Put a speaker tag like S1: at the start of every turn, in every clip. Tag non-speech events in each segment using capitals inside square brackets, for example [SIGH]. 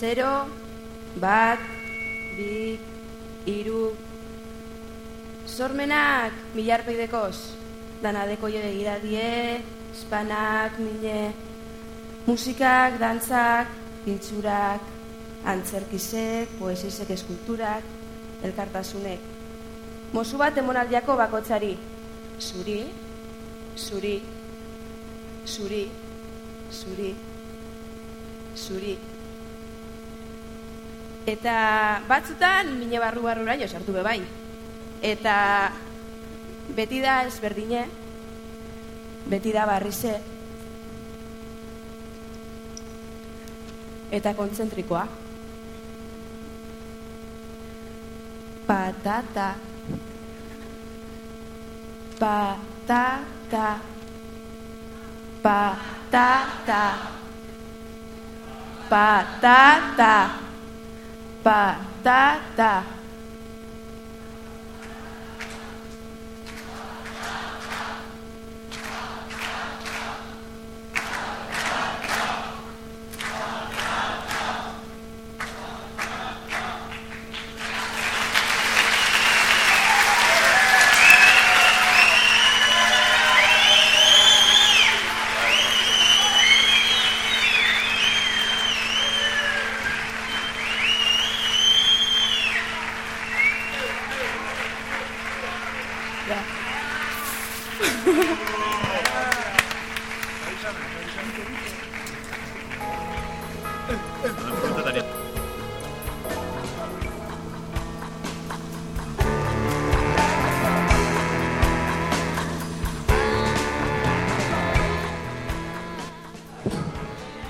S1: Zero, bat, bi, iru, sormenak milarpeidekoz, danadeko jo egira die, espanak, mine, musikak, dantzak, pintzurak, antzerkizek, poesizek, eskulturak, elkartasunek. Mozu bat emonaldiako bakotzari, zuri, zuri, zuri, zuri, zuri. Eta batzutan mine barru barrura jo sartu be bai. Eta beti da ezberdine, beti da barrize, eta kontzentrikoa. Patata. Patata. Patata. Patata. Patata.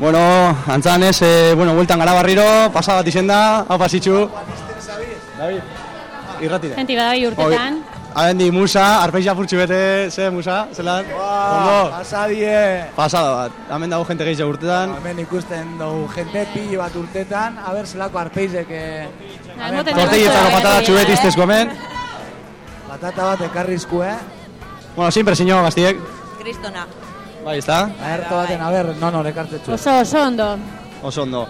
S2: Bueno, antzanez, e, bueno, bueltan gara barriro, pasa bat izen da, hau pasitxu. David, irratire.
S3: Genti badabi urtetan.
S2: Abendi, musa, arpeixa furtxu bete, ze, musa, zelan? Ondo?
S4: Pasadie.
S2: Pasada bat, hemen dago jente gehiago urtetan.
S4: Hemen ikusten dugu jente pili bat urtetan, a ber zelako arpeizek... Eh,
S3: Moten
S2: Tortillezako
S3: dago
S2: patada
S3: zuen,
S2: txubet
S3: eh?
S2: iztez gomen.
S4: Patata bat ekarrizku, eh?
S2: Bueno, siempre sinio, gaztiek.
S5: Kristona.
S2: Bai, ezta?
S4: Aherto baten, a ber, no, no, ekartetxu.
S3: Oso, oso ondo.
S2: Oso ondo.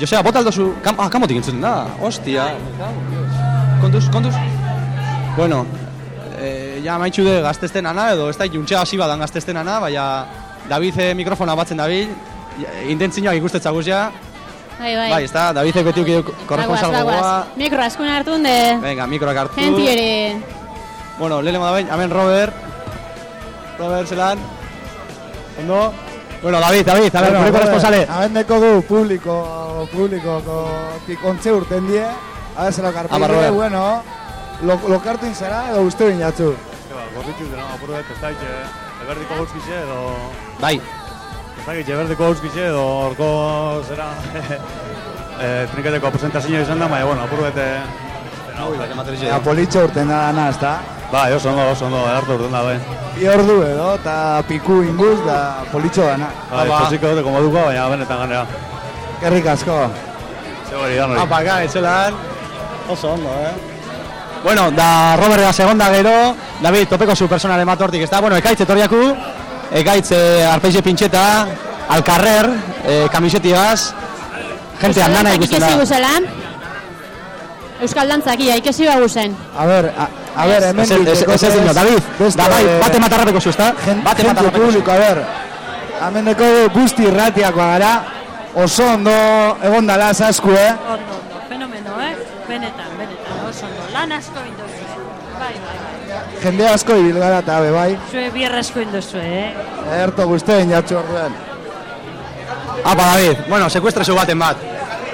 S2: Josea, bota aldozu... Kam, ah, kamotik entzuten da. Ostia. Kontuz, kontuz. Bueno, eh, ja maitxu de gaztezten ana, edo ez da juntxe hasi badan gaztezten ana, baina David eh, mikrofona batzen dabil, intentzioak ikustetza guzia.
S3: Bai, bai.
S2: Bai, ez da, David eko tiuk korresponsal
S3: Bagoaz,
S2: gogoa.
S3: bagoaz. Mikro askun hartu hunde.
S2: Venga, mikroak hartu.
S3: Genti ere.
S2: Bueno, lele moda bain, hemen Robert. Robert, zelan. Ondo. Bueno, David, David, a ver, bueno, corresponsale.
S4: Haben deko du publiko, publiko, kontze urten die. A zelako
S2: Ama, Robert.
S4: arpeize, bueno, lo, lokartu inzara edo uste binatzu.
S6: Gorritxu dena, apuru bet, ez daitxe, eberdiko gauzkixe edo...
S2: Bai.
S6: Ez daitxe, eberdiko gauzkixe edo orko zera... [LAUGHS] eh, trinketeko presentazioa izan da, baina, bueno, apuru bet...
S4: Ja, politxo urten da dana, ez da?
S6: Bai, oso ondo, oso ondo, edartu urten da, bai.
S4: Bi ordu edo, eta piku inguz, da politxo dana.
S6: Bai, posiko dute komoduko, baina benetan ganera.
S4: Kerrik asko.
S6: Zebori, dan hori.
S2: Apa, gai, zelan. Oso ondo, eh? Bueno, da Robert da segonda gero, David, topeko zu personale matortik, ez da? Bueno, ekaitz etorriaku, ekaitz eh, arpeize pintxeta, al carrer, eh, kamisetiaz, gente andana ikusten da.
S3: guzela. Euskal dantzak, ia, ikesi baguzen.
S4: A ber, a, a ber, hemen
S2: Ez ez ez ez dino, David, da bai, bate matarrapeko zu, ez da? Bate matarrapeko zu.
S4: publiko, a ber. Hemen deko guzti irratiakoa gara. Oso ondo egon dala zasku, eh?
S5: Ondo, ondo, fenomeno, eh? Benetan. Lan asko induzue. Bai, bai, bai.
S4: Jende asko ibil gara eta be, bai.
S5: Zue bierrezko induzue, eh?
S4: Erto guztien jatzu orduen.
S2: Apa, David, bueno, sekuestrezu baten bat.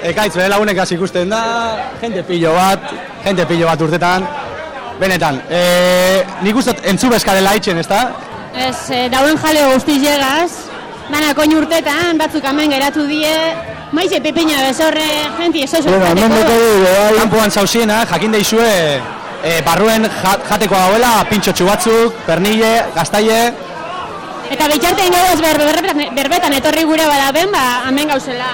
S2: Ekaitz, bere lagunek hasi ikusten da, jente pillo bat, jente pillo bat urtetan. Benetan, eh, nik ustot entzu bezkarela itxen, ez da?
S3: Ez, eh, dauen jale guzti llegaz. Danak oin urtetan, batzuk hemen geratu die. Maize pepina bezorre, genti eso eso.
S4: bai.
S2: Kampuan zauziena, jakin deizue, eh, barruen ja- jatekoa dauela, pintxotxu batzuk, pernille, gaztaile,
S3: Eta bitxartean gauz ber, berbetan, berbetan etorri gure badaben, ba, hemen gauzela.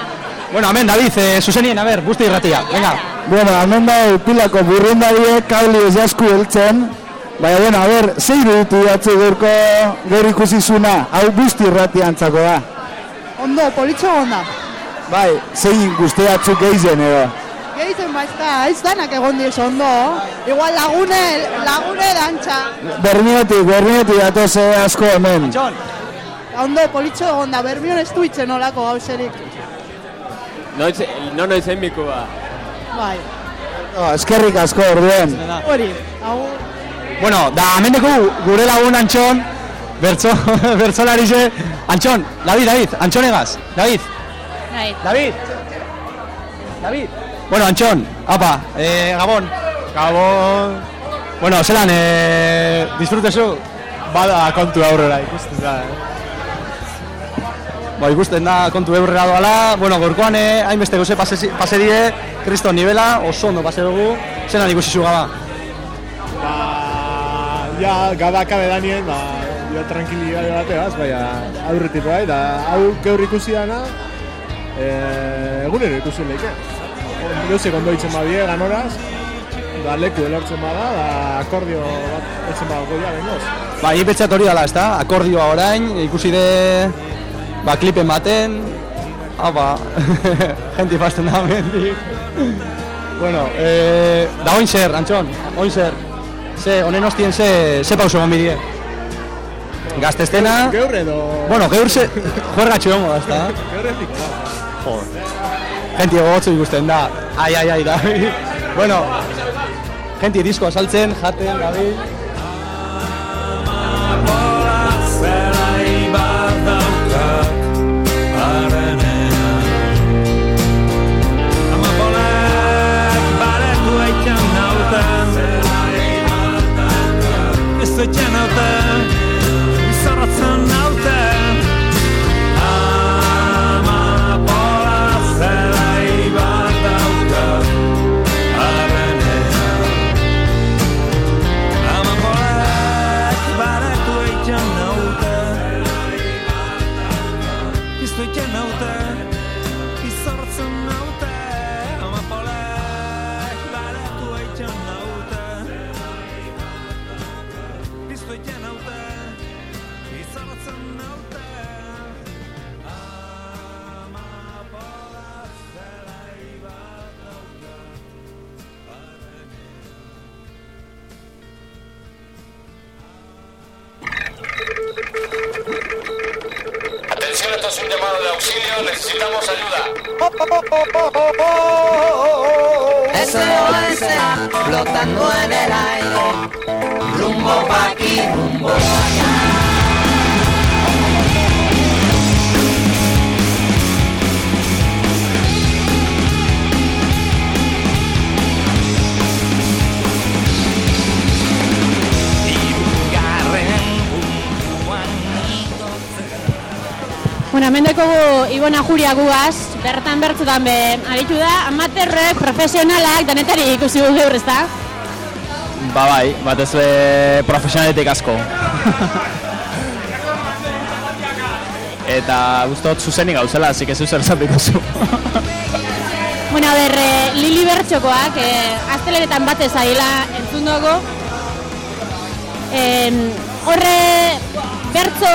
S2: Bueno, hemen, David, eh, zuzenien, a ber, guzti irratia, venga.
S4: Bueno, hemen da pilako burrundariek kauli ez jasku heltzen. Baina, bueno, a ber, zei iruditu jatzu gaurko gaur ikusi zuna, hau guzti irratiantzako da.
S7: Ondo, politxo onda.
S4: Bai, zein guztiatzuk geizen edo.
S7: Gehitzen baizta, ez danak egon diez ondo. Igual lagune, lagune dantza.
S4: Bermiotik, bermiotik datoz eh, asko hemen.
S7: Ondo, politxo egon da, bermion ez du itzen olako gauzerik.
S8: Noiz, no noizen miku ba.
S7: Bai,
S4: No, eskerrik asko orduen.
S7: hori, agur.
S2: Bueno, da hemeneko gure lagun Antxon, bertso, [LAUGHS] bertsolari ze, Antxon, David, David, Antxon egaz, David,
S3: Bai.
S2: David, David. Bueno, Antxon, apa, eh, Gabon.
S6: Gabon.
S2: Bueno, zelan, eh, disfrutezu.
S6: Bada kontu aurrera ikusten da. Eh?
S2: Ba, ikusten da kontu eurrera doala, bueno, gorkoan eh, hainbeste goze pase, pase die, kristo nivela, oso ondo pase dugu, zelan ikusi zu gaba.
S6: Ba, ja, gaba kabe danien, ba, ja, tranquilidade bateaz, baina aurretik bai, da, hau geur ikusi dana, eh, egunero ikusi leike. Gauzek ondo itzen badie, ganoraz, da, leku elortzen bada, da, akordio bat etzen bada goia bengoz.
S2: Ba, ipetxat hori dala, ezta? Akordioa orain, ikusi de, ba, klipen baten, apa, [LAUGHS] jenti fasten da mendik. bueno, eh, da oin zer, Antxon, oin zer. Ze, honen ostien ze, ze pauso egon bidie. Gaztestena,
S6: Geur edo...
S2: bueno, geur ze, juergatxo egongo da, ezta? [LAUGHS]
S6: Geur ezik,
S2: Joder. Genti egotzu ikusten da. Ai, ai, ai, da. bueno, genti diskoa saltzen, jaten, gabi.
S9: Necesitamos ayuda.
S10: SOS flotando en el aire, rumbo pa' aquí, rumbo pa' allá.
S3: Bueno, hemen dekogu Ibona Juria gugaz, bertan bertzutan be, aritu da, amaterrek, profesionalak, danetari ikusi gu geur, ezta?
S11: Ba bai, batez be profesionaletik asko. [LAUGHS] Eta gustot zuzenik gauzela, que zu zer zapiko zu.
S3: Bueno, a ber, eh, Lili Bertxokoak, eh, astelenetan batez aila entzun dugu. Eh, horre, bertzo,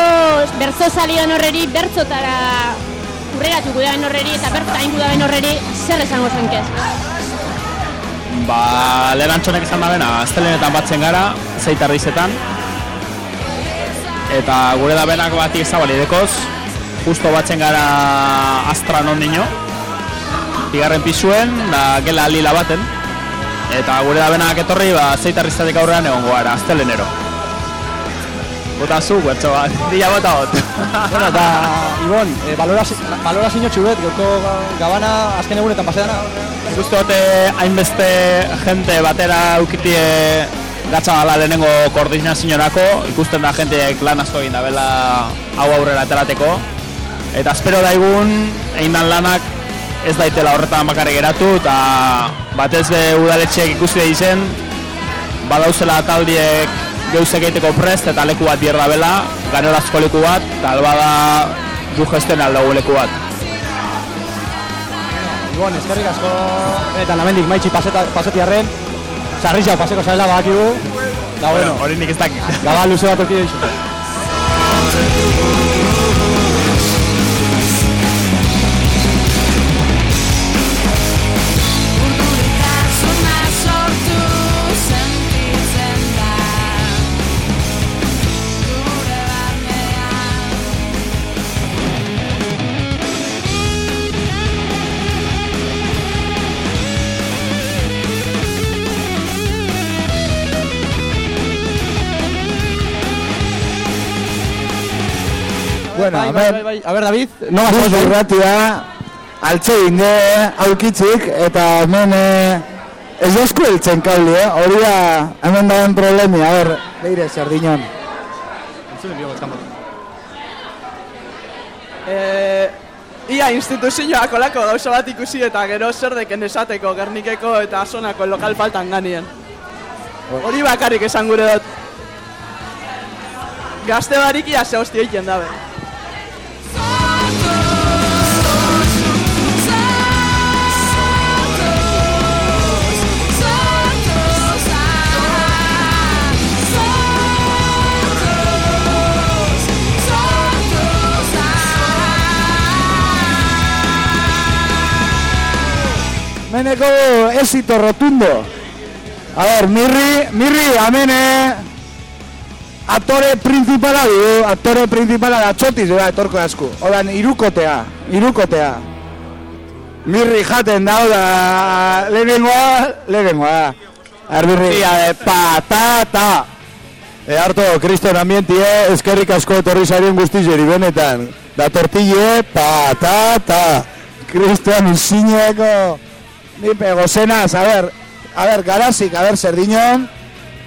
S3: bertzo salion horreri, bertzotara urreratu gudaben horreri, eta bertzota ingu daben horreri, zer esango zenkez?
S11: Ba, lehen antxonek izan dabena, astelenetan batzen gara, zeitarrizetan. Eta gure da benak bat izabali dekoz, justo batzen gara astra non dino, bigarren pisuen, da gela lila baten. Eta gure da benak etorri, ba, zeitarrizatik aurrean egongo gara, astelenero. Bota zu, bertso bat, dila bota hot.
S2: bueno, eta, Ibon, eh, valorazio, valorazio txuret, gaurko gabana azken egunetan paseana.
S11: Justo dute hainbeste jente batera eukitie gatza dala lehenengo koordinaziorako, ikusten da jenteek lan asko egin dabela hau aurrera aterateko. Eta espero daigun, egin dan lanak ez daitela horretan bakarrik geratu, eta batez be udaletxeek ikusi izen, badauzela taldiek geuzek egiteko prest eta leku bat bierda bela, ganorazko leku bat, eta albada du gesten aldago leku bat.
S2: Ibon, eskerrik asko, eta namendik maitxi paseta, pasetiarren, sarri jau paseko zaila badakigu, da bueno,
S11: hori nik ez dakit.
S2: gaba luze bat orki
S4: Bueno,
S2: Bai,
S4: a
S2: bai,
S4: ver.
S2: bai, bai. A ver, David, no
S4: Guz
S2: vas a
S4: irratia, altxe inge, aukitzik, eta hemen eh, ez dozku eltzen kabli, eh? Hori da, hemen dagoen problemi, a ver, beire, sardinon.
S12: Eh, ia instituzioak olako gauza bat ikusi eta gero zer deken esateko Gernikeko eta Sonako lokal faltan ganien. Hori bakarrik esan gure dut. Gazte barik ia ze hostia egiten dabe.
S4: Meneko éxito rotundo. A ver, Mirri, Mirri, hemen eh, aktore principala du, aktore principala da txotiz, da, etorko asku. Odan, irukotea, irukotea. Mirri jaten da, da, lehenengoa, lehenengoa. A ver, Mirri.
S13: Ia de patata. E harto, kriston ambientie, eskerrik asko etorri zarien guztizeri benetan. Da tortille, patata.
S4: Cristian Usiñeko. Ni pego zenaz, a ver, a ver, garazik, a ver, Serdiñon,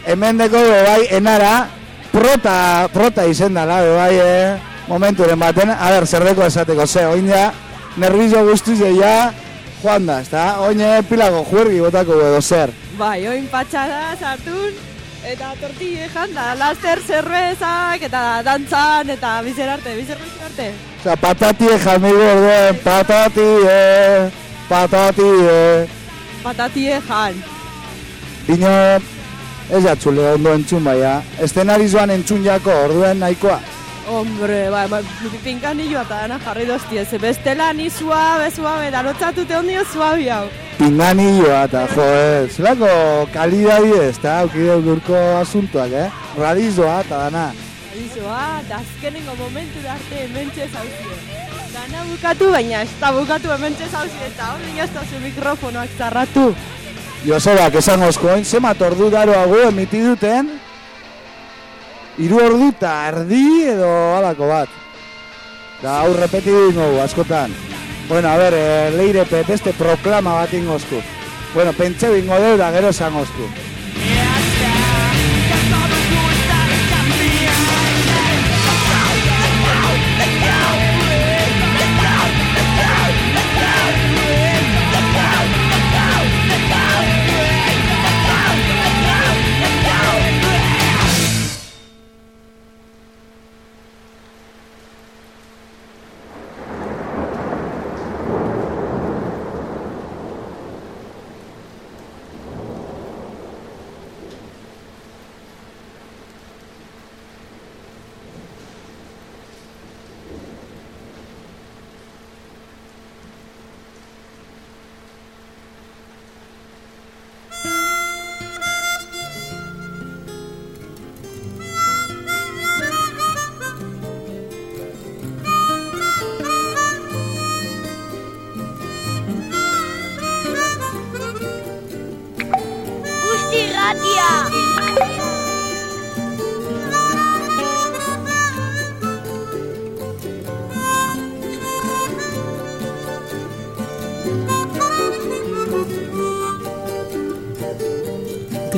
S4: hemen deko bai enara, prota, prota izen dala, bai, eh, momenturen baten, a ver, zer deko esateko, ze, oin ja, nervizo guztiz ja, joan da, ezta, oin eh, pilago juergi botako edo zer.
S14: Bai, oin patxada sartun, eta tortille janda, laster zerbezak, eta dantzan, eta bizer arte, bizer arte.
S4: Osa, patatie jamigo orduen, patatie, patatie.
S14: Patatie jan.
S4: Dino, ez jatzule ondo entzun baia, eszenarizoan entzun jako orduen nahikoa.
S14: Hombre, bai, bai, pinkan nioa eta dana jarri doztie, ze bestela ni suabe, suabe, da lotzatute ondio suabi hau.
S4: Pinganilloa eta jo, eh, zelako kalidadi ez, eta aukide urko asuntuak, eh? Radizoa eta dana.
S14: Adizoa, da azkenengo momentu arte hementxe zauzio. Dana bukatu, baina ez da bukatu hementxe zauzio, eta hori ez da zu mikrofonoak zarratu.
S4: Josebak esan oskoin, zemat ordu daroago emiti duten, hiru ordu eta erdi edo halako bat. Da, hau repeti ingo askotan. Bueno, a ver, eh, leire beste proklama bat ingozku. Bueno, pentseu ingo deu da gero esan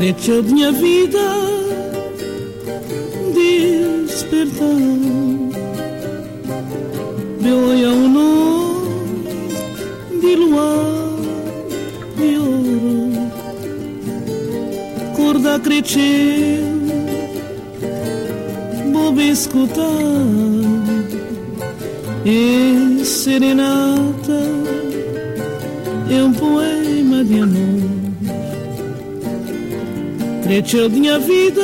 S15: Creceu minha vida despertar Meu olhar um noite de luar de ouro Cor da cresceu Vou escutar E serenata É um poema de amor Cresceu minha vida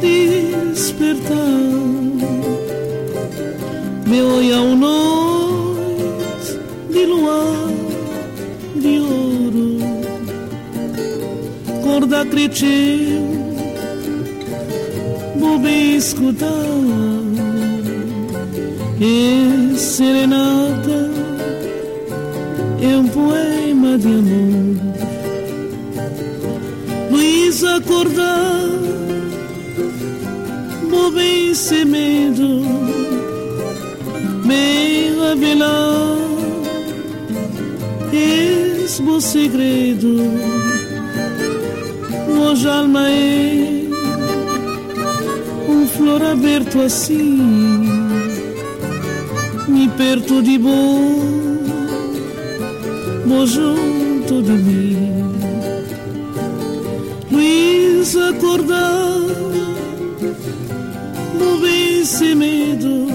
S15: despertar Meu olhar um noite de luar de ouro. Cor da Vou bem escutar. E serenata É um poema de amor Luiz acordar bem sem medo, bem revelar bom segredo. Hoje alma é um flor aberto assim, me perto de bom, bom junto de mim quis acordar bobice medo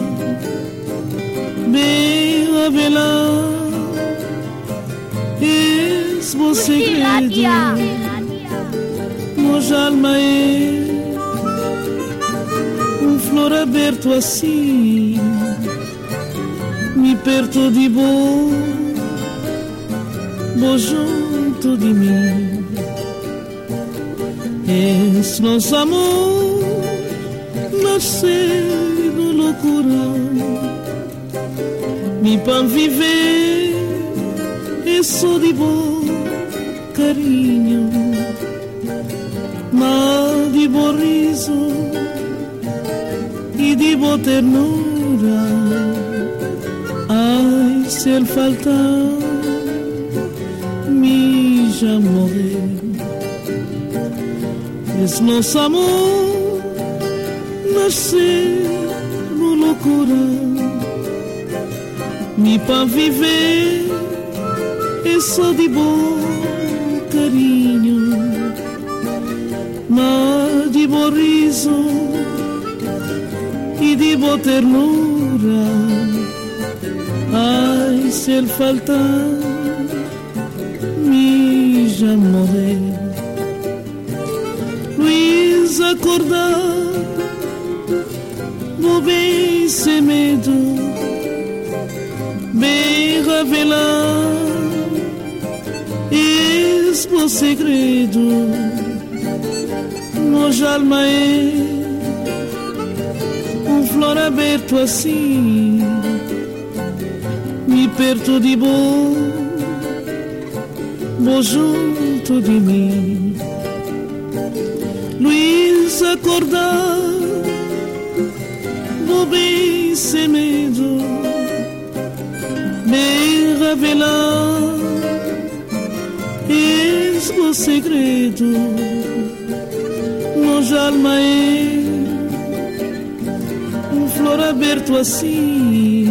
S15: bem a velar segredo, você credo alma é um flor aberto assim me perto de bom, bo junto de mim. Es nosso amor nascido loucura me pão viver é só de bom carinho Mas de bom riso e de boa ternura. Ai, se ele faltar, me já morrer Es nosso amor nascer no loucura. Mi para viver é só de bom carinho ma di buon riso e di buona ternura. Ai, se il faltar mi já morrer. Acordar, vou bem sem medo, bem revelar esse bom segredo. Hoje alma é um flor aberto assim, me perto de bom, bom junto de mim. Acordar, vou bem sem medo, bem revelar esse bom segredo hoje alma é um flor aberto assim,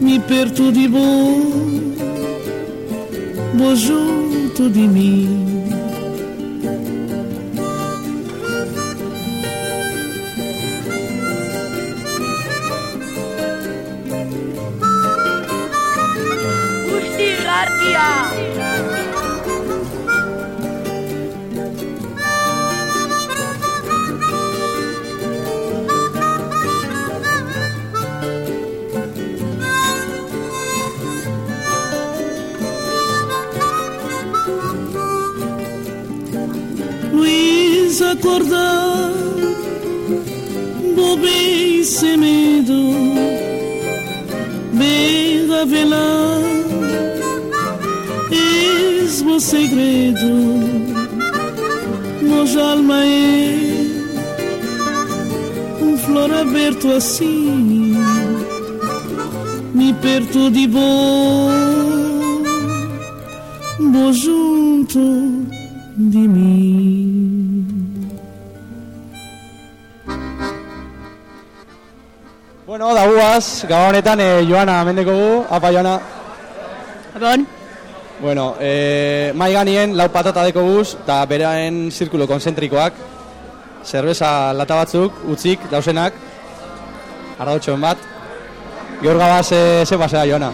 S15: me perto de bom, bom junto de mim.
S2: Gaba honetan eh, Joana mendeko gu, apa Joana.
S3: Bon.
S2: Bueno, eh, mai ganien lau patata deko guz, eta beraen zirkulo konzentrikoak, zerbeza lata batzuk, utzik, dausenak, ardotxoen bat. Gaur gaba ze, ze basea, Joana.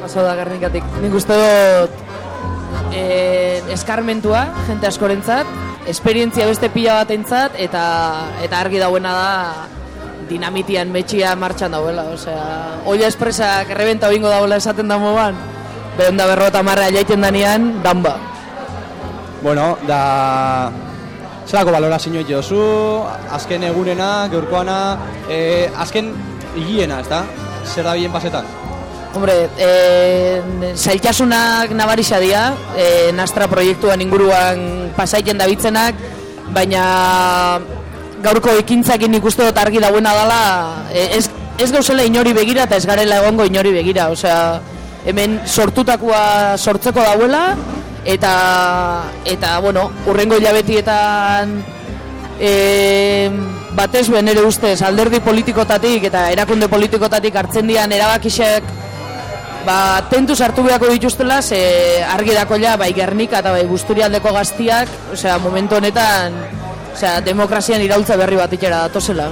S16: Pasau da garnikatik. Nik uste dut eh, eskarmentua, jente askorentzat, esperientzia beste pila batentzat, eta, eta argi dauena da dinamitian metxia martxan dauela. Osea, olla espresak errebenta bingo dauela esaten da moban, behon da berrota marra jaiten danean, danba.
S2: Bueno, da... Zerako balorazio jozu, azken egunena, gaurkoana, eh, azken higiena, ez da? Zer da bien pasetan?
S16: Hombre, e, zailtasunak nabarisa dira, e, Nastra proiektuan inguruan pasaiten dabiltzenak, baina gaurko ekintzakin ikuste dut argi dauena dela, e, ez, ez gauzela inori begira eta ez garela egongo inori begira, osea, hemen sortutakoa sortzeko dauela, eta, eta bueno, urrengo hilabetietan e, batez ben ere ustez alderdi politikotatik eta erakunde politikotatik hartzen dian erabakisek ba, tentuz hartu beharko dituztela, ze argi dako ja, bai Gernika eta bai Busturialdeko gaztiak, osea, momentu honetan, osea, demokrazian iraultza berri bat itxera datozela.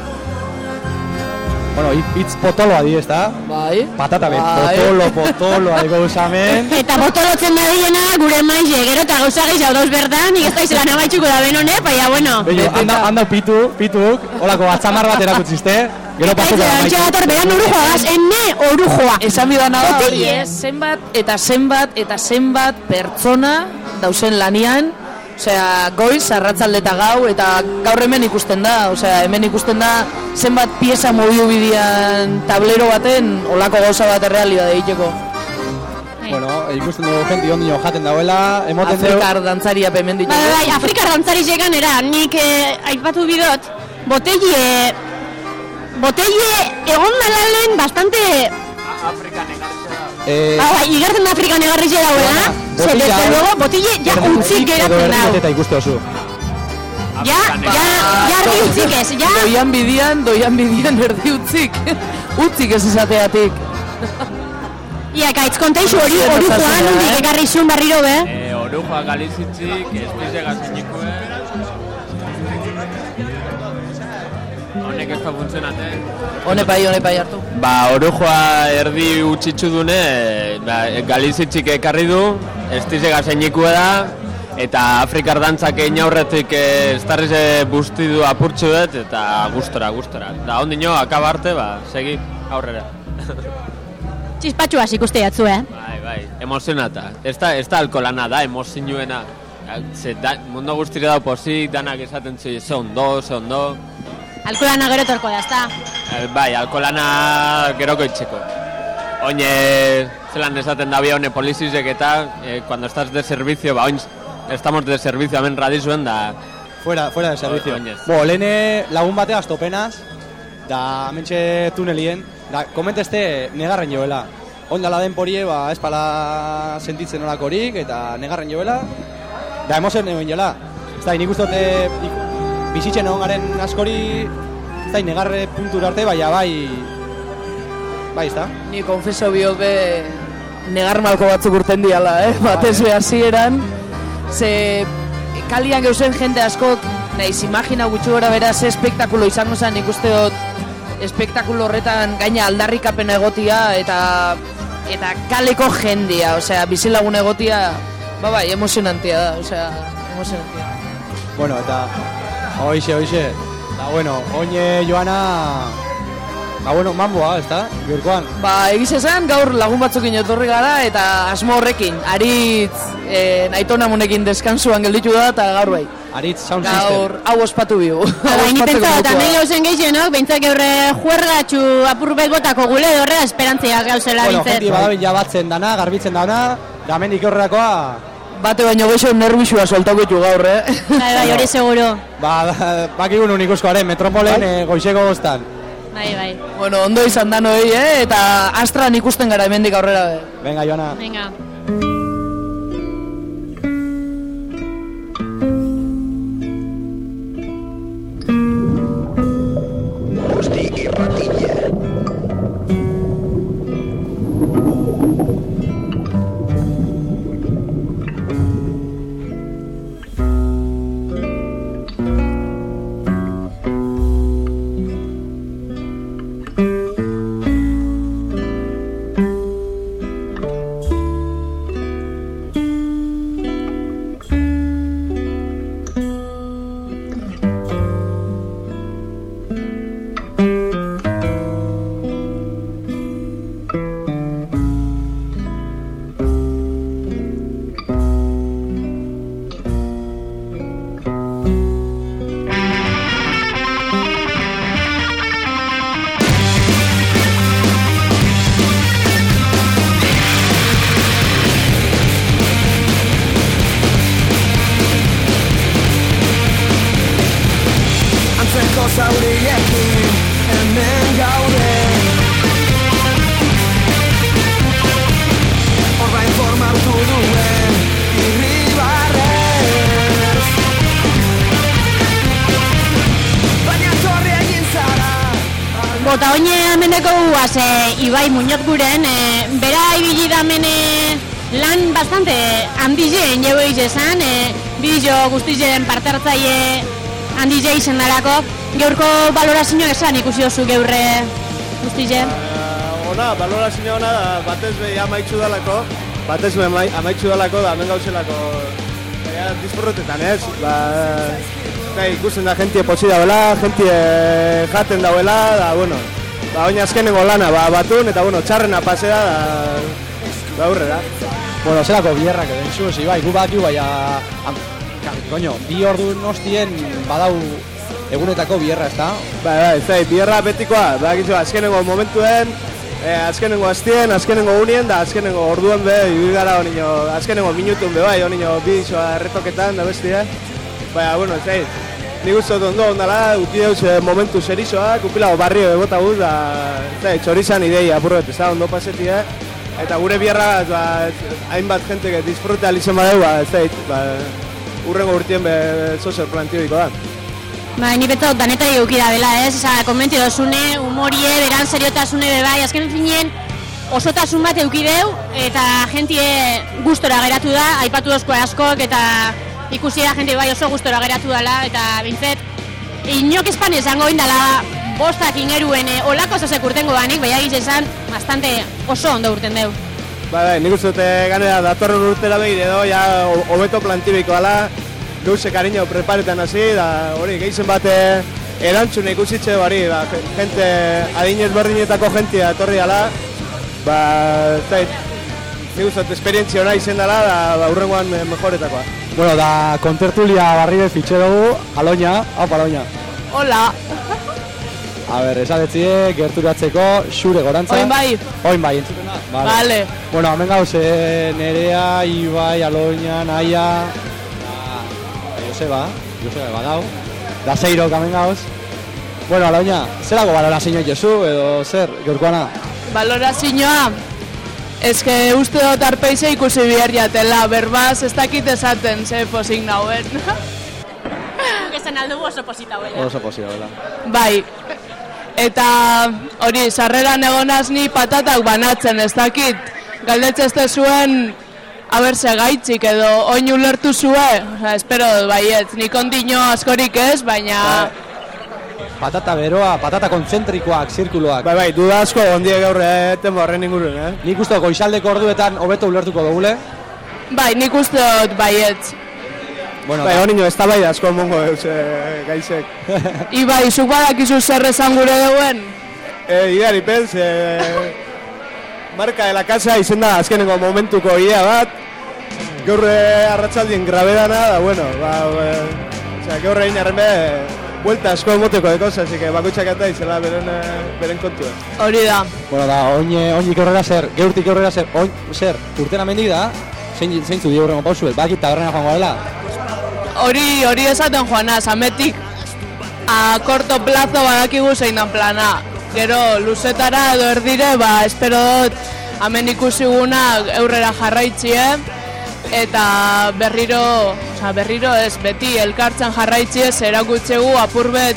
S2: Bueno, hitz potoloa di, ezta?
S16: Bai.
S2: Patata be,
S16: Bai.
S2: potolo, [LAUGHS] potolo, aiko usamen.
S3: Eta botolotzen badiena gure maize, gero eta gauza gehiago dauz bertan, nik ez da izela namaitxuko da benone, baina bueno.
S2: Bello, anda, anda pitu, pituk, holako batzamar bat erakutziste, gero pasuko da
S3: Antxe dator, beran orujoa gaz, enne orujoa.
S16: Esan bidana da hori, eh? zenbat eta zenbat eta zenbat pertsona dauzen lanian, osea, goiz, arratzalde eta gau, eta gaur hemen ikusten da, osea, hemen ikusten da zenbat pieza mobidu bidian tablero baten, olako gauza bat errealidade egiteko.
S2: Bueno, ikusten dugu jenti ondino jaten dauela, emoten dugu.
S16: Afrikar dantzaria hemen ditu.
S3: Bai, bai, Afrikar dantzari zegan era, nik eh, aipatu bidot, botelle, botelle egon dalalen bastante,
S2: Eh,
S3: ah, bai, igartzen da Afrikan egarri zera dauela, ze
S2: botilla,
S3: desde luego, botelle ja
S2: erdi
S3: untzik geratzen
S2: erdi
S3: da.
S2: beteta ikuste oso.
S3: Ja, ja, ja argi utzik ez, ja.
S16: Doian bidian, doian bidian erdi utzik. [LAUGHS] utzik ez izateatik.
S3: Ia, gaitz konteixu hori, hori joan, hundik
S16: eh?
S3: ekarri zuen barriro, be?
S8: E, orujoa galizitzik, espize gazinikue. Honek ez da funtzionaten.
S16: Hone pai, hone pai hartu.
S8: Ba, orujoa erdi utxitzu dune, ba, galizitzik ekarri du, estize gazainikue da, eta Afrikar dantzak egin aurretik eh, estarriz busti du apurtxu dut, eta gustora, gustora. Da, ondino, akabarte, ba, segi aurrera. [LAUGHS]
S3: Txispatxuaz ikuste jatzu, eh?
S8: Bai, bai, emozionata. Ez da, ez da alkolana da, emozionuena. Ze, da, mundu guztire da pozik, danak esaten zu, ze ondo, ze ondo.
S3: Alkolana gero torko da, ezta?
S8: Eh, bai, alkolana geroko itxeko. Oine, zelan esaten da hone polizizek eta, eh, cuando estás de servicio, ba, oin, estamos de servicio hemen radizuen da...
S2: Fuera, fuera de servicio.
S8: Oinez.
S2: Bo, lehene lagun batea astopenaz, da mentxe tunelien, da komenteste negarren joela. Ondala den porie, ba, ez pala sentitzen olakorik, eta negarren joela, da emozioen egin joela. Ez da, nik uste ik- bizitzen egon garen askori, ez da, negarre puntura arte, baina bai, bai, ez da?
S16: Ni konfeso biot be negar malko batzuk urten diala, eh? Batez be hasieran ze kalian geuzen jende askok naiz imagina gutxi gora bera ze espektakulo izango zen nik uste dut espektakulo horretan gaina aldarrikapena egotia eta eta kaleko jendia, osea, bizilagun egotia, ba bai, emozionantia da, osea, emozionantia.
S2: Bueno, eta hoixe, hoixe. Da, bueno, oine joana... Ba, bueno, mamboa, ez da? Gaurkoan.
S16: Ba, egiz esan, gaur lagun batzukin etorri gara eta asmo horrekin, aritz e, naitona munekin deskansuan gelditu da eta gaur bai.
S2: Aritz sound
S16: Gaur, hau ospatu bigu.
S3: Bai, ni pentsa eta hemen gauzen gehienok, behintzak eurre juergatxu apurbet botako gule horrela esperantzia gauzela
S2: Bueno,
S3: bintzet.
S2: jenti badabil jabatzen dana, garbitzen dana, da mendik horrelakoa...
S16: Bate baino gehiago nervixua soltau ditu gaur, eh?
S3: Bai, bai, hori seguro.
S2: Ba, bakigun unikuskoaren, metropolen e, goizeko goztan.
S3: Bai, bai.
S16: Bueno, ondo izan da noi, eh? Eta astran ikusten gara hemendik aurrera. be.
S2: Venga, Joana.
S3: Venga. E, Ibai Muñoz guren, e, bera ibili da hemen, e, lan bastante handizen jau esan, e, bideo guztizen parte hartzaile handize izen darako, geurko balorazioa esan ikusi oso geurre guztizen.
S17: Ona, balorazio ona da, batez be amaitzu dalako, batez be amai- amaitzu dalako da, hemen gauzelako, ja, disfrutetan ez, ba, nahi, ikusten da jentie potsi dauela, jentie jaten dauela, da, bueno, ba, oin azkenengo lana, ba, batun, eta, bueno, txarrena pasea, da, ba, aurrera.
S2: Bueno, zelako bierrak edo entzuz, Ibai, gu bakiu, baina... am- ka- Koño, bi ordu nostien badau egunetako bierra, ezta?
S17: Bai, bai, zei, bierra betikoa, ba, gizu, azkenengo momentuen, eh, azkenengo astien, azkenengo unien, da azkenengo orduen be, ibi gara onino, azkenengo minutun be, bai, onino bizoa erretoketan, da bestia. Baina, bueno, zei, nik uste dut ondo ondala, uki deuz eh, momentu serizoak, upilago barrio egota guz, da, zei, txorizan ideia, apurret, ez da, ondo pasetia. Eta gure bierra, ba, hainbat jente que disfrute alizen badeu, ba, ez zait, ba, urrengo urtien be, zozer plantioiko da.
S3: Ba, ni beto danetai euki da dela, ez? Osa, konbenti dozune, humorie, beran seriotasune be bai, azken finen, osotasun bat euki deu, eta jentie gustora geratu da, aipatu dozko askok, eta ikusi da jente bai oso gustora geratu dela, eta bintzet, inok espan esango indala, bostak ingeruen, eh, olako zozek urtengo banik, bai egiz esan, bastante oso ondo urten deu.
S17: Ba, bai, nik uste ganera datorren urtera behir edo, ja, ho- hobeto plantibiko ala, gauze kariño preparetan hasi, da, hori, gehizen bate erantzune ikusitxe, bari, ba, gente, adinez berdinetako jentia etorri ala, ba, zait, nik uste dut esperientzia ona izen dela, da, ba, eh, mejoretakoa.
S2: Bueno, da, kontertulia barri bez fitxe dugu, Aloña, hau Aloña.
S14: Hola.
S2: A ber, esaletzie, gerturatzeko, xure gorantza.
S14: Oin bai.
S2: Oin bai, entzuten da?
S14: Vale.
S2: Bueno, hemen gauz, eh, Nerea, Ibai, Aloña, Naia, da, da Joseba, Joseba badau, da Seirok hemen gauz. Bueno, Aloña, zerako balorazio jozu, edo zer, gaurkoana?
S14: Balorazioa, eske uste dut arpeize ikusi behar jatela, berbaz ez dakit esaten ze pozik nauen.
S3: Esan aldugu oso posita huela.
S2: Oso posio, bela.
S14: bai, eta hori, sarreran egonaz ni patatak banatzen, ez dakit, galdetzezte zuen, haber gaitzik edo oin ulertu zue, Osea, espero dut baiet, nik ondino askorik ez, baina...
S2: Patata beroa, patata kontzentrikoak, zirkuloak.
S17: Bai, bai, duda asko ondie gaur eh, temo horren inguruen, eh?
S2: Nik uste goizaldeko orduetan hobeto ulertuko dugule.
S14: Bai, nik uste dut baiet.
S2: Bueno,
S17: bai, hori nio, ez da bai asko mongo eus, eh, gaizek. [LAUGHS]
S14: Ibai, zuk badakizu zer esan gure deuen?
S17: Eh, Igari Pels, eh, marka de la casa izen da azkenengo momentuko ia bat. Gaur eh, arratsaldien grabedana, da bueno, ba, eh, osea, gaur egin arreme, vuelta asko emoteko de cosas, así que bakoitzak eta izela beren, eh, beren kontua.
S14: Hori da.
S2: Bueno, da, oine, oinik aurrera zer, geurtik aurrera zer, oin, zer, urtena mendik da, zein, zeintzu dio horrengo pausuet, bakit taberna joango dela.
S14: Hori, hori esaten joana, zametik a corto plazo badakigu zein dan plana. Gero, luzetara edo erdire, ba, espero dut, hemen ikusiguna eurrera jarraitzie, eta berriro, oza, berriro ez, beti elkartzen jarraitzie, zerakutzegu apurbet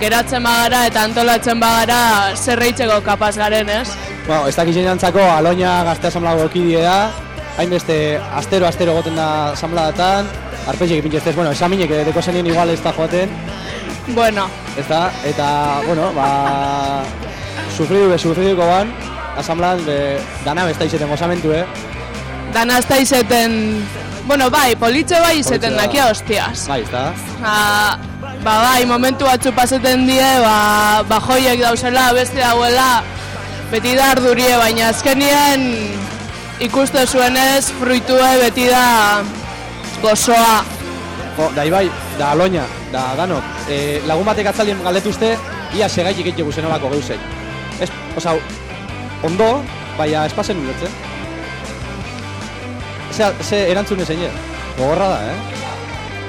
S14: geratzen bagara eta antolatzen bagara zerreitzeko kapaz garen, ez?
S2: Bueno, ez dakit jenantzako, Aloña gazte asamlago kidie da, hainbeste astero astero goten da asamladatan, arpeiek ipintxez, bueno, esaminek edeko zenien igual ez da joaten,
S14: Bueno,
S2: ez da, eta, bueno, ba, sufridu be, sufriduko ban, asamladan, be, dana besta izeten gozamentu, eh?
S14: Dana ez da izeten, bueno, bai, politxe bai izeten dakia hostias.
S2: Bai, ez da?
S14: Ba, ba bai, momentu batzu paseten die, ba, ba joiek dauzela, beste dauela, beti da ardurie, baina azkenien ikuste zuenez, fruitue beti da gozoa.
S2: Jo, da Ibai, da Aloña, da Danok, e, lagun batek atzaldien galdetuzte, ia segaitik egiteko zenolako geusek. Ez, oza, ondo, baina espazen ulertzen. Ze, erantzun ezein Gogorra da, eh?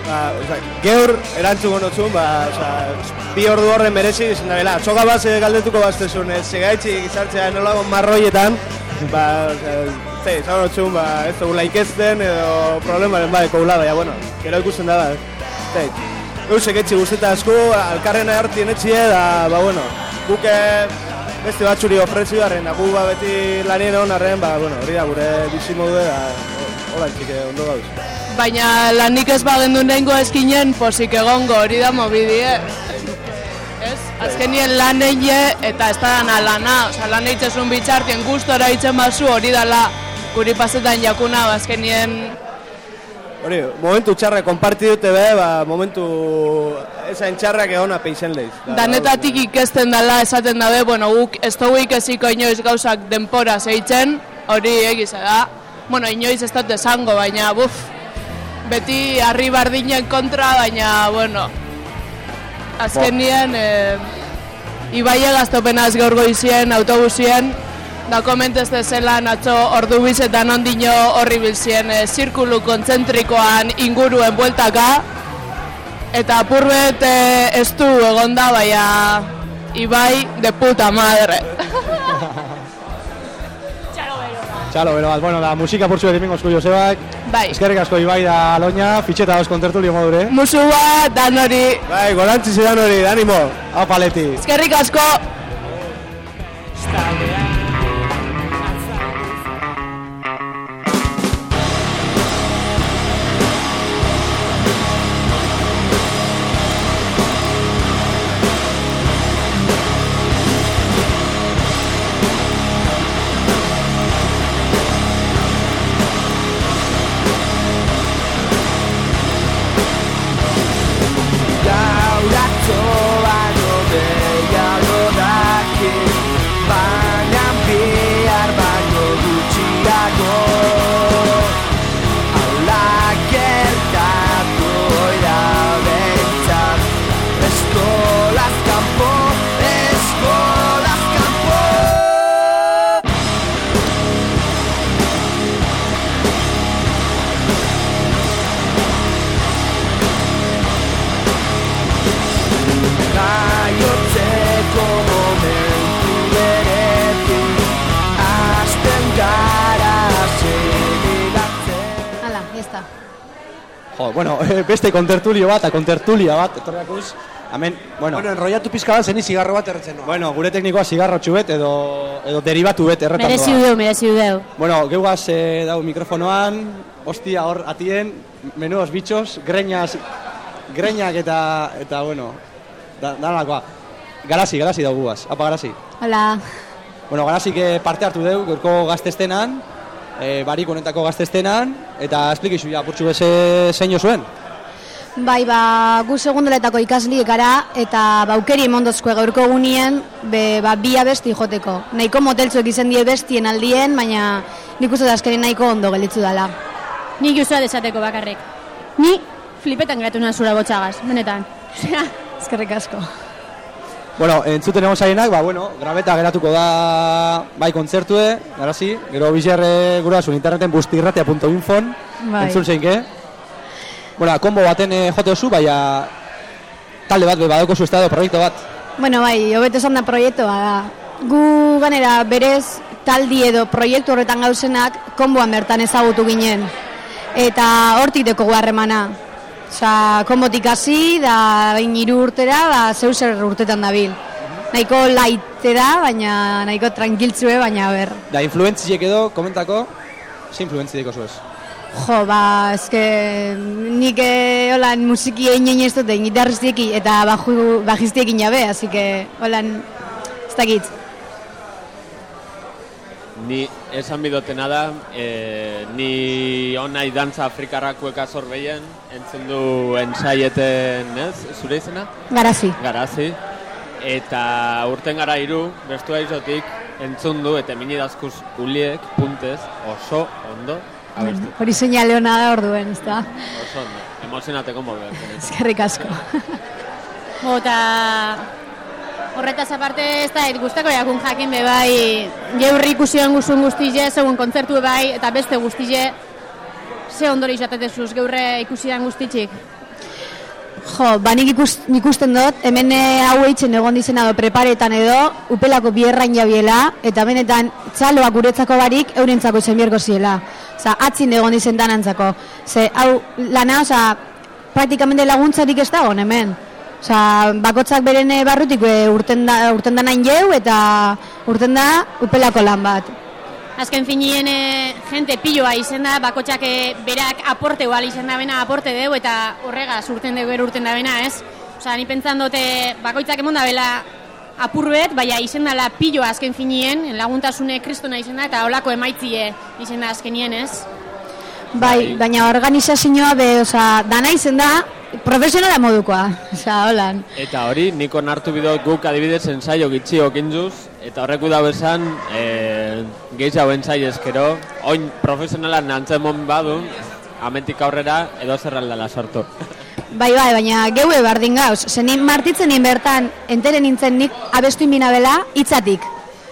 S17: Ba, oza, geur erantzun gonotzun, ba, oza, bi ordu horren merezi izan da bela. Txoka bat ze galdetuko baztezun, ez segaitxi gizartzea nola marroietan, ba, oza, ze, izan gonotzun, ba, ez dugu laikezten edo problemaren ba, ekoula, baina, bueno, gero ikusten da, ba, ze, Eusek etxi guzteta asko, alkarren hartien etxie, da, ba, bueno,
S18: guk eh, beste batzuri ofrezio arren, da gu ba beti lanien hon arren, ba, bueno, hori da gure bizimodu da, hola txike, ondo gauz.
S14: Baina lanik ez bagendu nengo eskinen posik egongo hori da mobidie. Ez? Azkenien lan egie eta ez da dana lana. Osa, lan eitzezun bitxartien gustora itzen bazu hori dala guri pasetan jakuna, ba, azkenien
S18: Hori, momentu txarra konparti dute be, ba, momentu ezain txarrak egona peixen lehiz. Da,
S14: Danetatik ikesten dala esaten dabe, bueno, guk ez dugu ikesiko inoiz gauzak denpora zeitzen, hori egiz da. Bueno, inoiz ez dut esango, baina, buf, beti harri bardinen kontra, baina, bueno, azkenien, eh, ibai egaztopenaz gaur goizien, autobusien, da komentez zelan atzo ordu bizetan ondino horri bilzien eh, zirkulu kontzentrikoan inguruen bueltaka, eta apurbet eh, ez du egonda, baina ibai de puta madre. [LAUGHS]
S2: Txalo, bero bat, bueno, da, musika por zuet imengo Josebak.
S14: Bai.
S2: Eskerrik asko Ibai da Loña, fitxeta dos kontertulio modure.
S14: Musu bat, dan hori.
S18: Bai, gorantzi zidan hori, animo.
S2: Hau paleti.
S14: Eskerrik asko.
S2: Jo, bueno, eh, beste kontertulio bat, kontertulia bat, etorriakuz. Hemen, bueno,
S19: Bueno, enrollatu pizka bat zeni zigarro bat erretzen noa.
S2: bueno, gure teknikoa zigarrotxu bet edo, edo derivatu bet erretan
S20: Merezi udeu, merezi udeu.
S2: Bueno, geugaz eh, dau mikrofonoan, hostia hor atien, menudos bichos, greñas, greñak eta, eta bueno, da, dalakoa. Galazi, galazi dau guaz, apa galazi.
S20: Hola.
S2: Bueno, galazik eh, parte hartu deu, gaurko gaztestenan, eh, barik honetako gaztestenan, eta esplikizu ja, purtsu beze zein zuen.
S20: Bai, ba, gu segundoletako ikasliek gara, eta baukeri emondozko gaurko gunien, be, ba, bi abesti joteko. Nahiko moteltzuek izen die bestien aldien, baina nik uste da azkenin nahiko ondo gelitzu dela.
S3: Nik usua desateko bakarrik. Ni flipetan geratu nuen zura botxagaz, benetan. [LAUGHS] Osea,
S20: Eskerrik asko.
S2: Bueno, entzuten egon zaienak, ba, bueno, grabeta geratuko da bai kontzertue, garazi, gero bizarre gura zuen interneten bustirratea.infon,
S20: Bai.
S2: entzun zeinke. Bueno, kombo baten eh, jote oso, baina talde bat, be, badauko zu estado, proiektu bat.
S20: Bueno, bai, hobeto esan da proiektua da. Gu ganera berez taldi edo proiektu horretan gauzenak konboan bertan ezagutu ginen. Eta hortik deko harremana. Osa, konbotik hasi, da bain hiru urtera, da zeu zer urtetan dabil. Nahiko laite da, baina nahiko tranquiltzue, baina ber.
S2: Da, influentziek edo, komentako, ze influentzi deko zuez?
S20: Jo, ba, eske nik eh, holan musiki egin ez dut, egin gitarristiekin eta baju, bajistiekin jabe, así que holan, ez dakit.
S8: Ni esan bidotena da, e, ni onai dantza afrikarrakuek azor behien, entzun du ensaieten, ez, zure izena?
S20: Garazi.
S8: Garazi. Eta urten gara hiru bestu aizotik, entzun du, eta mini dazkuz uliek, puntez, oso ondo, abestu.
S20: Hori seinale hona da orduen, ez da?
S8: Oso ondo, emozionateko moduen.
S20: Eskerrik asko.
S3: Bota, horretaz aparte ez da, guztako jakun jakin be bai, geurri ikusioen guzun guztize, segun kontzertu bai, eta beste guztize, ze ondori izatetezuz geurre ikusian guztitxik.
S20: Jo, ba nik, ikus, ikusten dut, hemen eh, hau eitzen egon dizena do preparetan edo, upelako bierrain jabiela, eta benetan txaloak guretzako barik, eurentzako zen bierko ziela. Osa, atzin egon dizen danantzako. Ze, hau, lana, osa, praktikamente laguntzarik ez da hon hemen. Osa, bakotzak beren eh, barrutik eh, urten da, urten da nain jeu eta urten da upelako lan bat.
S3: Azken finien e, jente piloa izen da, bakotxak e, berak aporte gual izen da bena aporte deu eta horregaz urten bero urten da bena, ez? Osa, ni pentsan dute bakoitzak emon da bela apurbet, baina izen dela piloa azken finien, laguntasune kristona izen da, eta holako emaitzie izen da azkenien, ez?
S20: Bai, baina organizazioa be, osa, dana izen da profesionala modukoa. Osa, holan.
S8: Eta hori, niko nartu bidot guk adibidez ensaio gitxi okintzuz, eta horreku da bezan, e, gehiago hauen eskero, oin profesionala nantzen mon badu, amentik aurrera edo zerraldala sortu.
S20: Bai, bai, baina geue bardin gauz. Zenin martitzen nien bertan, entere nintzen nik abestu inbina bela, hitzatik.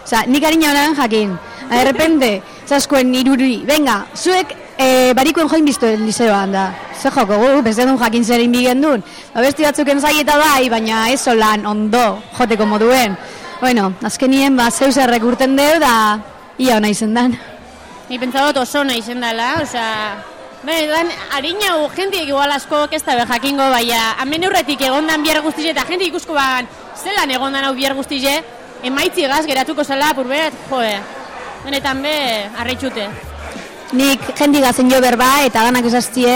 S20: Osa, nik harina honan jakin. De repente, zaskuen iruri, venga, zuek e, barikoen join biztu liseoan da. Ze joko gu, beste duen jakin zer inbigen duen. Abesti batzuk enzaieta bai, baina ez lan ondo joteko moduen. Bueno, azkenien, ba, zeu zerrek urten deu, da ia hona izen dan.
S3: Ni pentsa dut oso nahi izen dela, osea... Benetan, harina hu, jentik igual asko ez da jakingo, baina hemen urretik egondan bier guztize eta jentik ikusko bagan zelan egondan hau bier guztize, emaitzi gaz geratuko zela purbet, joe. Benetan be, arretxute.
S20: Nik jendi gazen jo berba eta danak esaztie,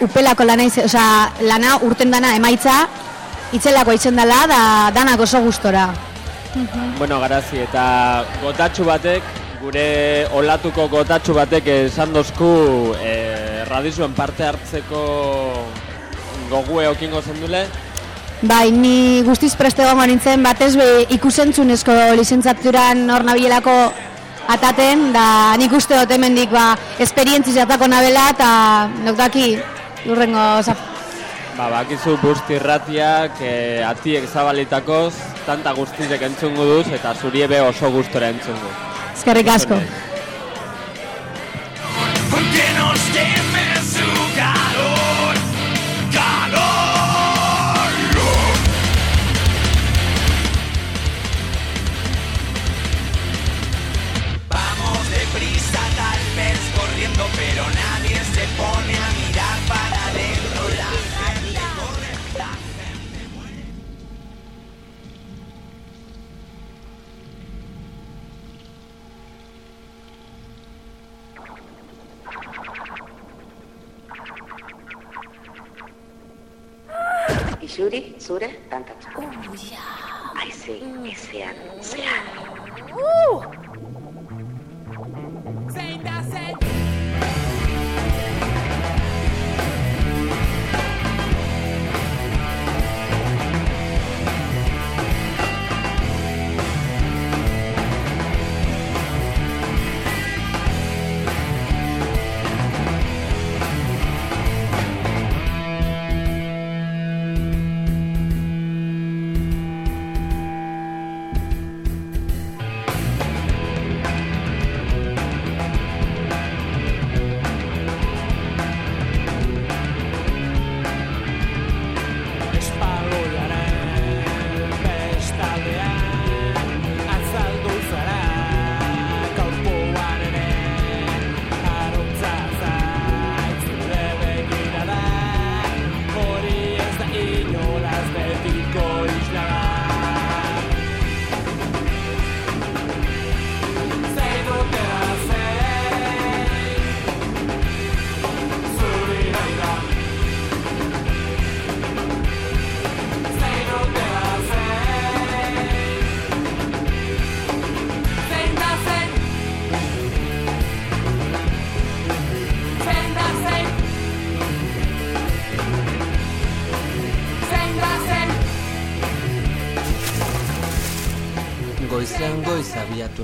S20: upelako lana, osea, lana urten dana emaitza, itzelako itzen dela, da danak oso gustora.
S8: Bueno, garazi, eta gotatxu batek, gure olatuko gotatxu batek esan dozku e, radizuen parte hartzeko gogue okingo zendule.
S20: Bai, ni guztiz preste gongo nintzen, batez be ikusentzunezko lizentzaturan hor nabilelako ataten, da nik uste dut hemendik ba, esperientziz atako nabela, eta nok daki, urrengo zap.
S8: Ba, bakizu busti irratiak, e, atiek zabalitakoz, tanta guztizek entzungu duz, eta zuriebe oso gustora entzungu.
S20: Eskerrik asko.
S10: Que nos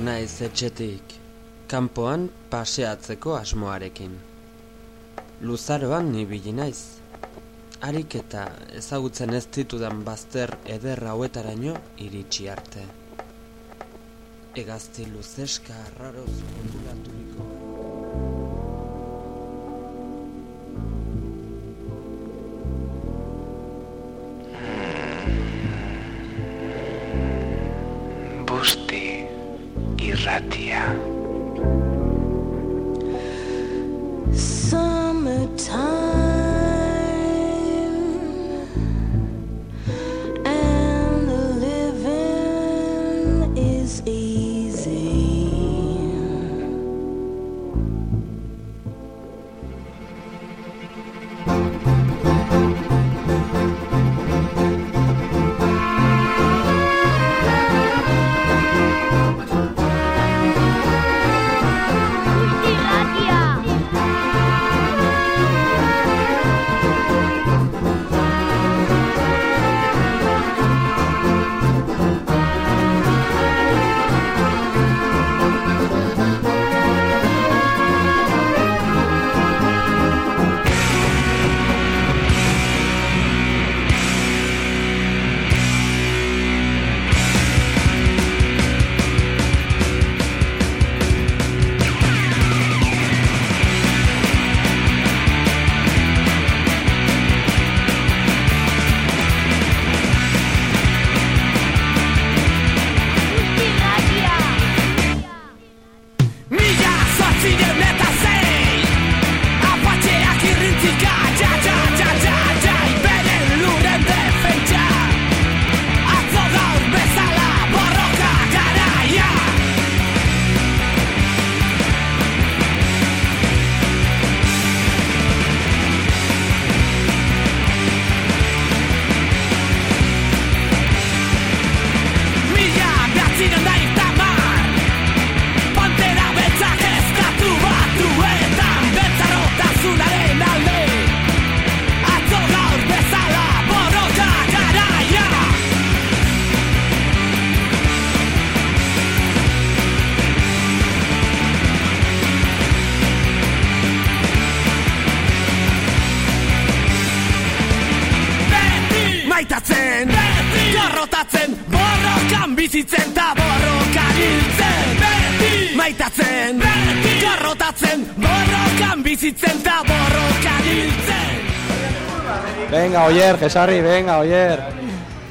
S21: naiz etxetik, kanpoan paseatzeko asmoarekin. Luzaroan ibili naiz. Harik eta ezagutzen ez ditudan bazter eder hauetaraino iritsi arte. Egazti luzeska arraroz ondulaturiko
S22: irratia.
S10: Summertime hiltzen
S2: Venga, Oyer, Jesarri, venga, Oyer.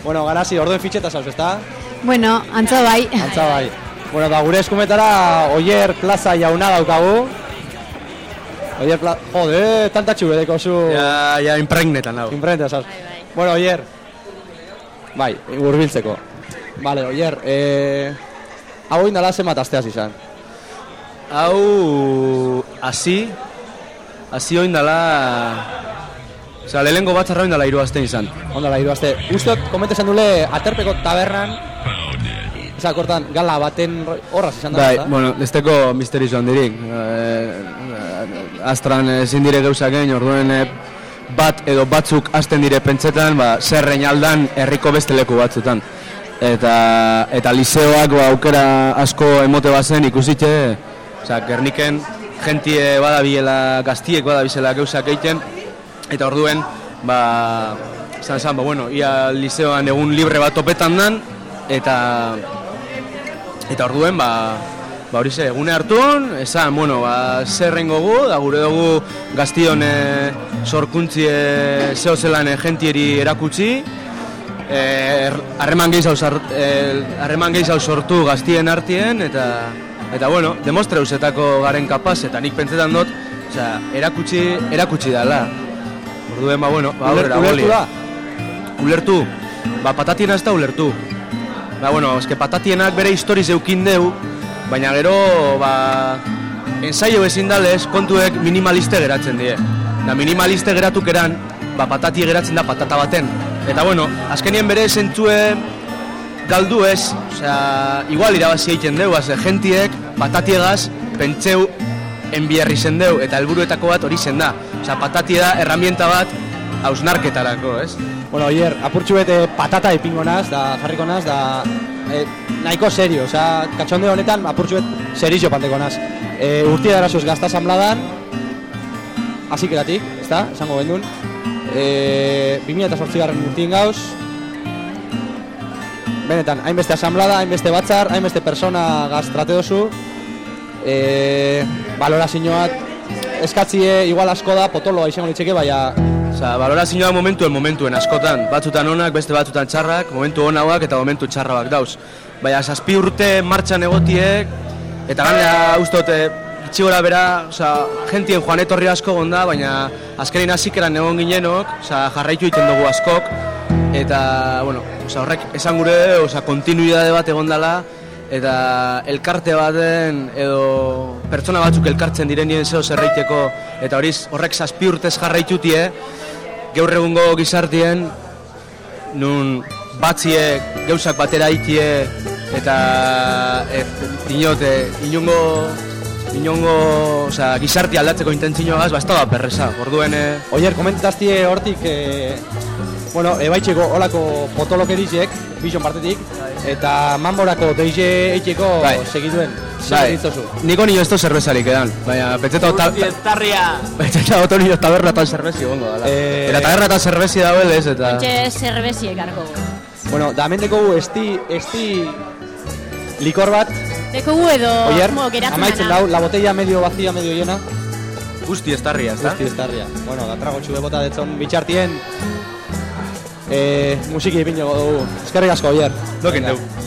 S2: Bueno, garasi, orduen fitxeta zauz, ezta?
S20: Bueno, antza bai.
S2: Antza bai. Bueno, da gure eskumetara Oyer plaza jauna daukagu. Oyer plaza... Jode, tanta txubedeko zu...
S17: Ja, ja, impregnetan hau.
S2: Impregnetan zauz. Bueno, Oyer. Bai, urbiltzeko. Vale, Oyer, eh... Hau indala zenbat asteaz izan.
S17: Hau... Asi... Asi oindala... Osa, lehenko batzarra oindala hiru aste izan.
S2: Ondala, hiru aste. Ustot, komente esan dule, aterpeko tabernan... Eza, kortan, gala baten horraz izan da,
S17: Bai, bueno, lesteko misteri joan dirik. Eh, astran ezin dire gauzak egin, orduen eh, bat edo batzuk hasten dire pentsetan, ba, zerrein aldan herriko beste leku batzutan. Eta, eta liseoak ba, aukera asko emote bazen ikusitxe, osea, Gerniken jentie badabiela, gaztiek badabizela gauzak egiten, eta orduen, ba, zan zan, ba, bueno, ia liseoan egun libre bat topetan dan, eta Eta orduen, ba, ba hori ze, egune hartun, esan, bueno, ba, zerrengo gu, da gure dugu gaztion e, sorkuntzi e, zeo zelan e, jentieri erakutsi, e, er- harreman gehi harreman gehi sortu gaztien artien, eta, eta bueno, demostreusetako garen kapaz, eta nik pentsetan dut, osea, erakutsi, erakutsi dala. Orduen, ba, bueno, ba, aurrera,
S2: ulertu da?
S17: Ulertu, ba, patatiena ez da ulertu. Ba, bueno, eske patatienak bere historiz eukin deu, baina gero, ba, ensaio ezin dalez, kontuek minimaliste geratzen die. Da minimaliste geratuk eran, ba, patatie geratzen da patata baten. Eta bueno, azkenien bere zentzue galdu ez, osea, igual irabazi egiten deu, az, gentiek patatiegaz pentseu enbiarri zen deu, eta helburuetako bat hori zen da. Osea, patatie da herramienta bat hausnarketarako, ez?
S2: Bueno, oier, apurtxu bete patata ipingo naz, da jarriko naz, da eh, nahiko serio, osea, katxonde honetan apurtxu bet serizio panteko naz. Eh, urtia darazuz gazta asambladan, hasikeratik, ezta, esango gendun. Eh, 2008 garren urtien gauz, benetan, hainbeste asamblada, hainbeste batzar, hainbeste persona gaztrate dozu, eh, valorazioat eskatzie igual asko da, potoloa izango litzeke, baina
S17: Osa, valorazioa momentuen momentuen askotan, batzutan onak, beste batzutan txarrak, momentu onauak eta momentu txarrabak dauz. Baina zazpi urte martxan egotiek, eta gainera ustot, itxi gora bera, osa, gentien joan etorri asko gonda, baina azkenin hasikeran egon ginenok, osa, jarraitu egiten dugu askok, eta, bueno, osa, horrek esan gure, osa, kontinuidade bat egon dela, eta elkarte baten edo pertsona batzuk elkartzen direnien zeo zerreiteko eta horiz horrek zazpi urtez jarraitutie gaur egungo gizartien nun batziek gauzak batera itie eta e, dinote inungo inungo osea, gizarti aldatzeko intentzioagaz, ba, ez da perreza, orduen... Eh,
S2: Oier, komentaztie hortik, e, bueno, ebaitxeko olako potolokerizek, bision partetik, eta manborako deize eiteko
S17: Bai.
S2: segituen.
S17: Bai, niko nio esto zerbezarik edan, baina petzeta ota...
S23: Fiestarria!
S17: Petzeta oto nio taberna eta zerbezi gongo, dala.
S2: Eh,
S17: Eta taberna eta zerbezi dauel ez, eta...
S3: Etxe zerbezi ekarko.
S2: Bueno, da hemen dekogu esti, esti likor bat,
S3: Deko gu edo,
S2: Oier, amaitzen dau, la botella medio vacía, medio llena.
S17: Guzti estarria, ez da?
S2: Guzti estarria. Bueno, da trago txube bota detzon bitxartien. Eh, musiki ipingo dugu. Eskerrik asko, Oier.
S17: Lokin
S2: Venga.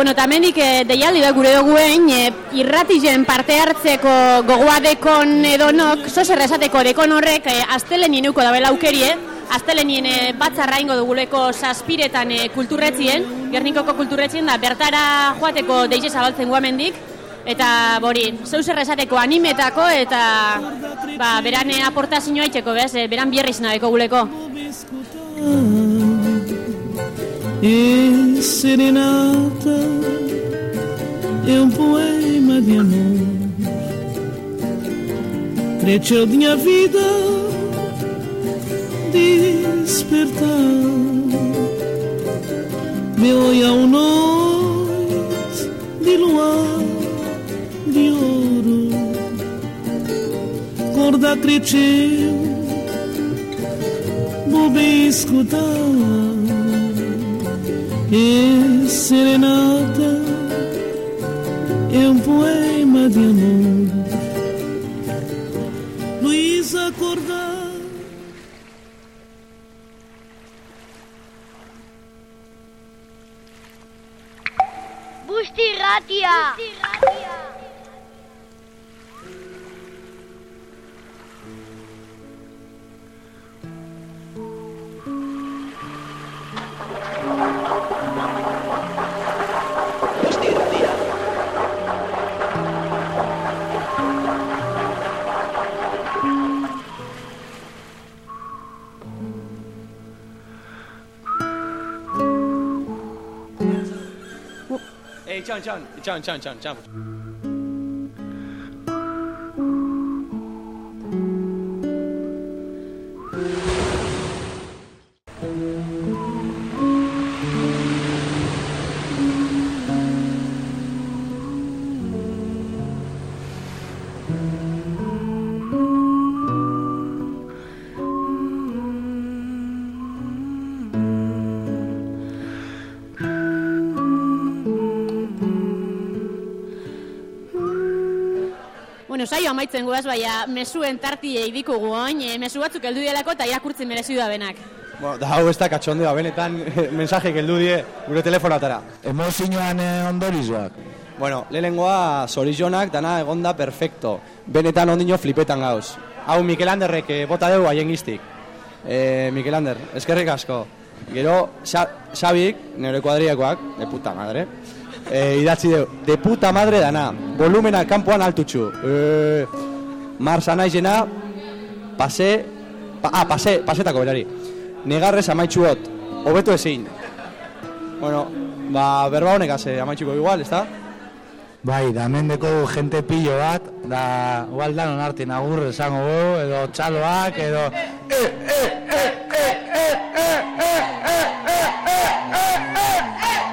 S3: Bueno, eta hemendik eh, deialdi da gure duguen, eh, irratizen parte hartzeko gogoa dekon edonok, zozer esateko dekon horrek, eh, astelen inuko dabela aukerie, astelenien eh, batzarra ingo duguleko saspiretan eh, kulturretzien, Gernikoko kulturretzien da bertara joateko deize zabaltzen guamendik, eta bori, zeu zer esateko animetako eta ba, beran aportazioa itxeko, bez, eh, beran bierriz nabeko guleko.
S15: E serenata é um poema de amor. De minha vida despertar. Me olha um noite de luar de ouro. Cor da cresceu, vou bem escutar. E serenata é um poema de amor. Luiz acordar.
S24: 这样
S2: 这样这样这样这样。
S25: Bueno, saio amaitzen guaz, baina mesuen tartie idikugu oin, e, mesu batzuk heldu dielako eta irakurtzen merezi da benak.
S2: Bueno, da hau ez da katxondea, benetan [LAUGHS] mensaje heldu die gure telefonatara.
S4: Emozioan eh, ondorizoak.
S2: Bueno, lehenengoa zorizionak dana egonda perfecto. Benetan ondino flipetan gauz. Hau Mikel Anderrek eh, bota dugu haien giztik. Eh, Mikel Ander, eskerrik asko. Gero, Xa- Xabik, nire kuadriakoak, de puta madre, e, idatzi deu, de puta madre dana, volumena kanpoan altutxu. E, marsa naizena, pase, pa, ah, pase, pasetako berari. Negarrez amaitxuot, hobetu ezin. Bueno, ba, berba honek honekaz amaitxuko igual, ezta?
S4: Bai, da mendeko jente pillo bat, da igual danon arte nagur esango go, edo txaloak, edo... eh eh eh eh eh eh eh eh eh e, e, e,